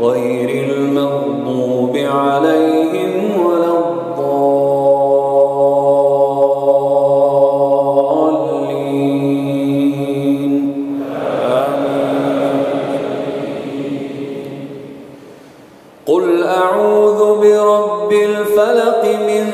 غير المغضوب عليهم ولا الضالين. قل أعوذ برب الفلق من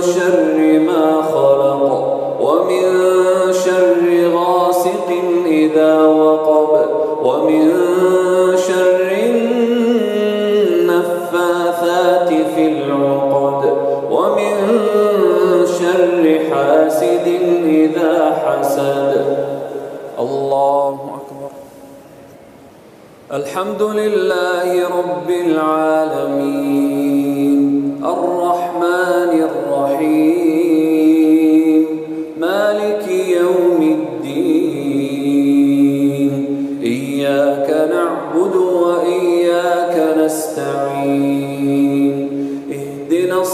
شر ما خلق ومن شر غاسق إذا وقب ومن ومن شر حاسد إذا حسد. الله أكبر. الحمد لله رب العالمين. الرحمن الرحيم. مالك يوم الدين. إياك نعبد وإياك نستعين.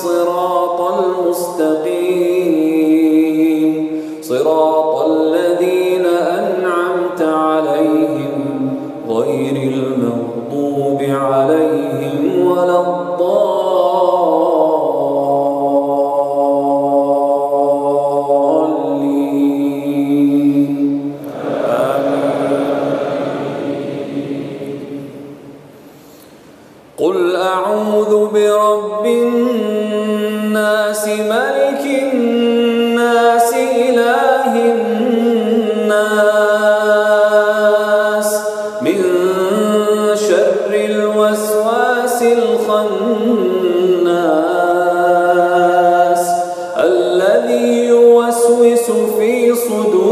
الصراط المستقيم. صراط الذين أنعمت عليهم غير المغضوب عليهم ولا الضالين. قل أعوذ برب الناس شر الوسواس الخناس الذي يوسوس في صدور